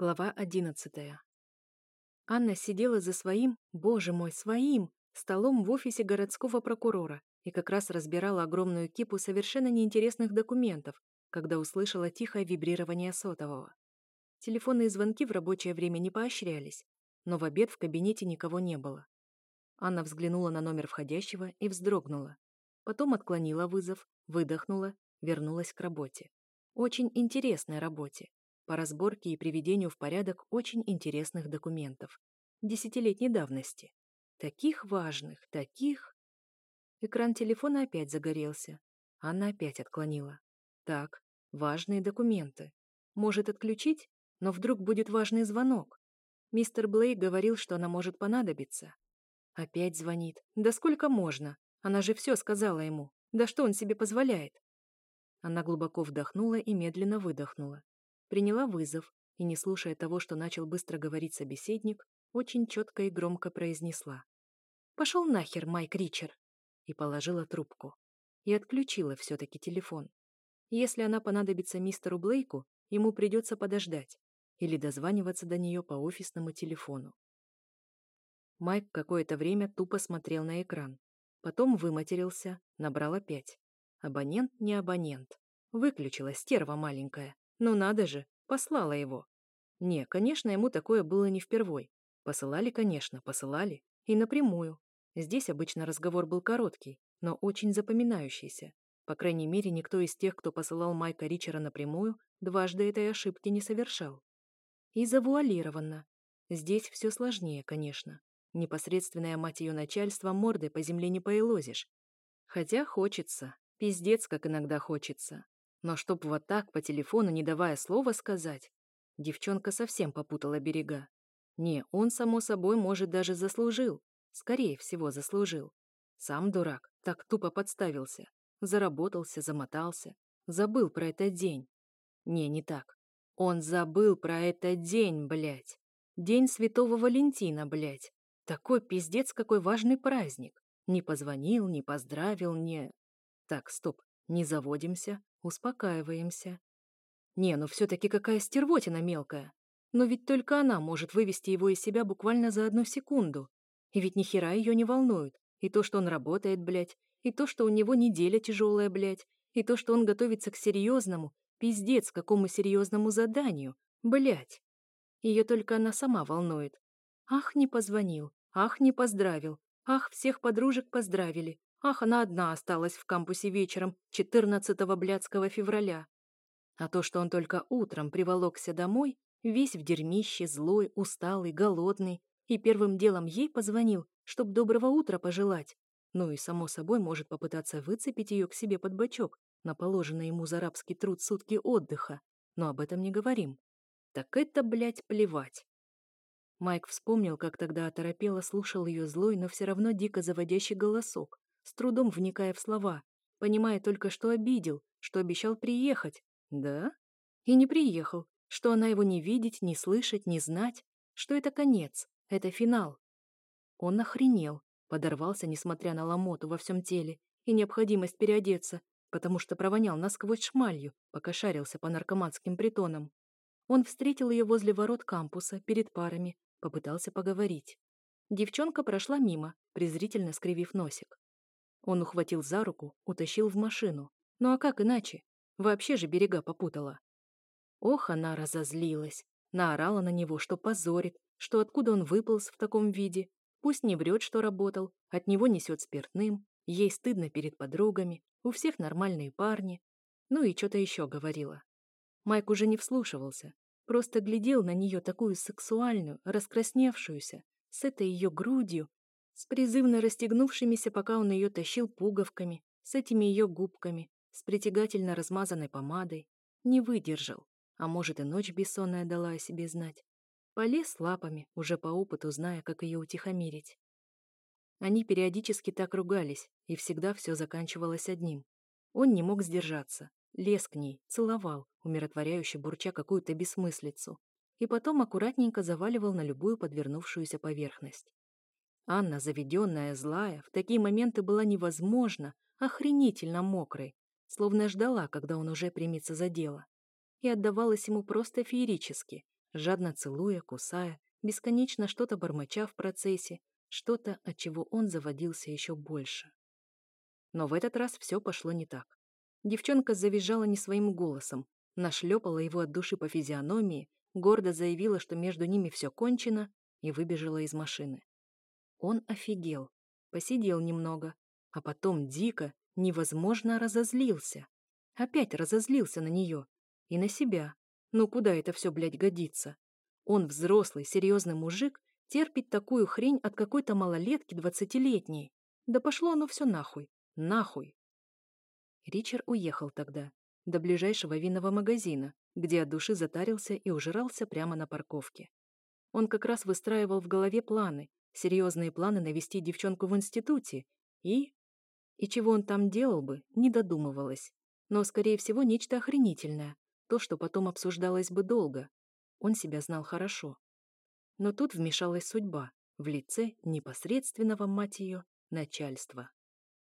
Глава одиннадцатая. Анна сидела за своим, боже мой, своим, столом в офисе городского прокурора и как раз разбирала огромную кипу совершенно неинтересных документов, когда услышала тихое вибрирование сотового. Телефонные звонки в рабочее время не поощрялись, но в обед в кабинете никого не было. Анна взглянула на номер входящего и вздрогнула. Потом отклонила вызов, выдохнула, вернулась к работе. Очень интересной работе по разборке и приведению в порядок очень интересных документов. Десятилетней давности. Таких важных, таких... Экран телефона опять загорелся. Анна опять отклонила. Так, важные документы. Может отключить? Но вдруг будет важный звонок. Мистер Блейк говорил, что она может понадобиться. Опять звонит. Да сколько можно? Она же все сказала ему. Да что он себе позволяет? Она глубоко вдохнула и медленно выдохнула приняла вызов и, не слушая того, что начал быстро говорить собеседник, очень четко и громко произнесла. «Пошел нахер, Майк Ричер!» и положила трубку. И отключила все-таки телефон. Если она понадобится мистеру Блейку, ему придется подождать или дозваниваться до нее по офисному телефону. Майк какое-то время тупо смотрел на экран. Потом выматерился, набрал опять. Абонент не абонент. Выключила стерва маленькая. Ну надо же, послала его. Не, конечно, ему такое было не впервой. Посылали, конечно, посылали. И напрямую. Здесь обычно разговор был короткий, но очень запоминающийся. По крайней мере, никто из тех, кто посылал Майка Ричера напрямую, дважды этой ошибки не совершал. И завуалированно. Здесь все сложнее, конечно. Непосредственная мать ее начальства мордой по земле не поелозишь. Хотя хочется. Пиздец, как иногда хочется. Но чтоб вот так по телефону, не давая слова сказать, девчонка совсем попутала берега. Не, он, само собой, может, даже заслужил. Скорее всего, заслужил. Сам дурак, так тупо подставился. Заработался, замотался. Забыл про этот день. Не, не так. Он забыл про этот день, блядь. День Святого Валентина, блядь. Такой пиздец, какой важный праздник. Не позвонил, не поздравил, не... Так, стоп, не заводимся. Успокаиваемся. Не, ну все-таки какая стервотина мелкая. Но ведь только она может вывести его из себя буквально за одну секунду. И ведь ни хера ее не волнует. И то, что он работает, блядь, и то, что у него неделя тяжелая, блядь, и то, что он готовится к серьезному, пиздец, какому серьезному заданию, блядь. Ее только она сама волнует. Ах, не позвонил, ах, не поздравил, ах, всех подружек поздравили, Ах, она одна осталась в кампусе вечером 14-го блядского февраля. А то, что он только утром приволокся домой, весь в дерьмище, злой, усталый, голодный, и первым делом ей позвонил, чтоб доброго утра пожелать. Ну и, само собой, может попытаться выцепить ее к себе под бочок на положенный ему за рабский труд сутки отдыха. Но об этом не говорим. Так это, блядь, плевать. Майк вспомнил, как тогда оторопело слушал ее злой, но все равно дико заводящий голосок, с трудом вникая в слова, понимая только, что обидел, что обещал приехать. Да? И не приехал, что она его не видеть, не слышать, не знать, что это конец, это финал. Он охренел, подорвался, несмотря на ломоту во всем теле и необходимость переодеться, потому что провонял насквозь шмалью, пока шарился по наркоманским притонам. Он встретил ее возле ворот кампуса, перед парами, попытался поговорить. Девчонка прошла мимо, презрительно скривив носик. Он ухватил за руку, утащил в машину. Ну а как иначе? Вообще же берега попутала. Ох, она разозлилась. Наорала на него, что позорит, что откуда он выполз в таком виде. Пусть не врет, что работал, от него несет спиртным, ей стыдно перед подругами, у всех нормальные парни. Ну и что-то еще говорила. Майк уже не вслушивался, просто глядел на нее такую сексуальную, раскрасневшуюся, с этой ее грудью, с призывно расстегнувшимися, пока он ее тащил пуговками, с этими ее губками, с притягательно размазанной помадой. Не выдержал, а может и ночь бессонная дала о себе знать. Полез лапами, уже по опыту зная, как ее утихомирить. Они периодически так ругались, и всегда все заканчивалось одним. Он не мог сдержаться, лез к ней, целовал, умиротворяюще бурча какую-то бессмыслицу, и потом аккуратненько заваливал на любую подвернувшуюся поверхность. Анна, заведенная, злая, в такие моменты была невозможно, охренительно мокрой, словно ждала, когда он уже примется за дело. И отдавалась ему просто феерически, жадно целуя, кусая, бесконечно что-то бормоча в процессе, что-то, от чего он заводился еще больше. Но в этот раз все пошло не так. Девчонка завизжала не своим голосом, нашлепала его от души по физиономии, гордо заявила, что между ними все кончено, и выбежала из машины. Он офигел, посидел немного, а потом дико, невозможно разозлился. Опять разозлился на нее. И на себя. Ну куда это все, блядь, годится? Он взрослый, серьезный мужик, терпит такую хрень от какой-то малолетки двадцатилетней. Да пошло оно все нахуй. Нахуй. Ричард уехал тогда, до ближайшего винного магазина, где от души затарился и ужирался прямо на парковке. Он как раз выстраивал в голове планы, серьезные планы навести девчонку в институте, и... И чего он там делал бы, не додумывалось. Но, скорее всего, нечто охренительное, то, что потом обсуждалось бы долго. Он себя знал хорошо. Но тут вмешалась судьба в лице непосредственного, мать ее, начальства.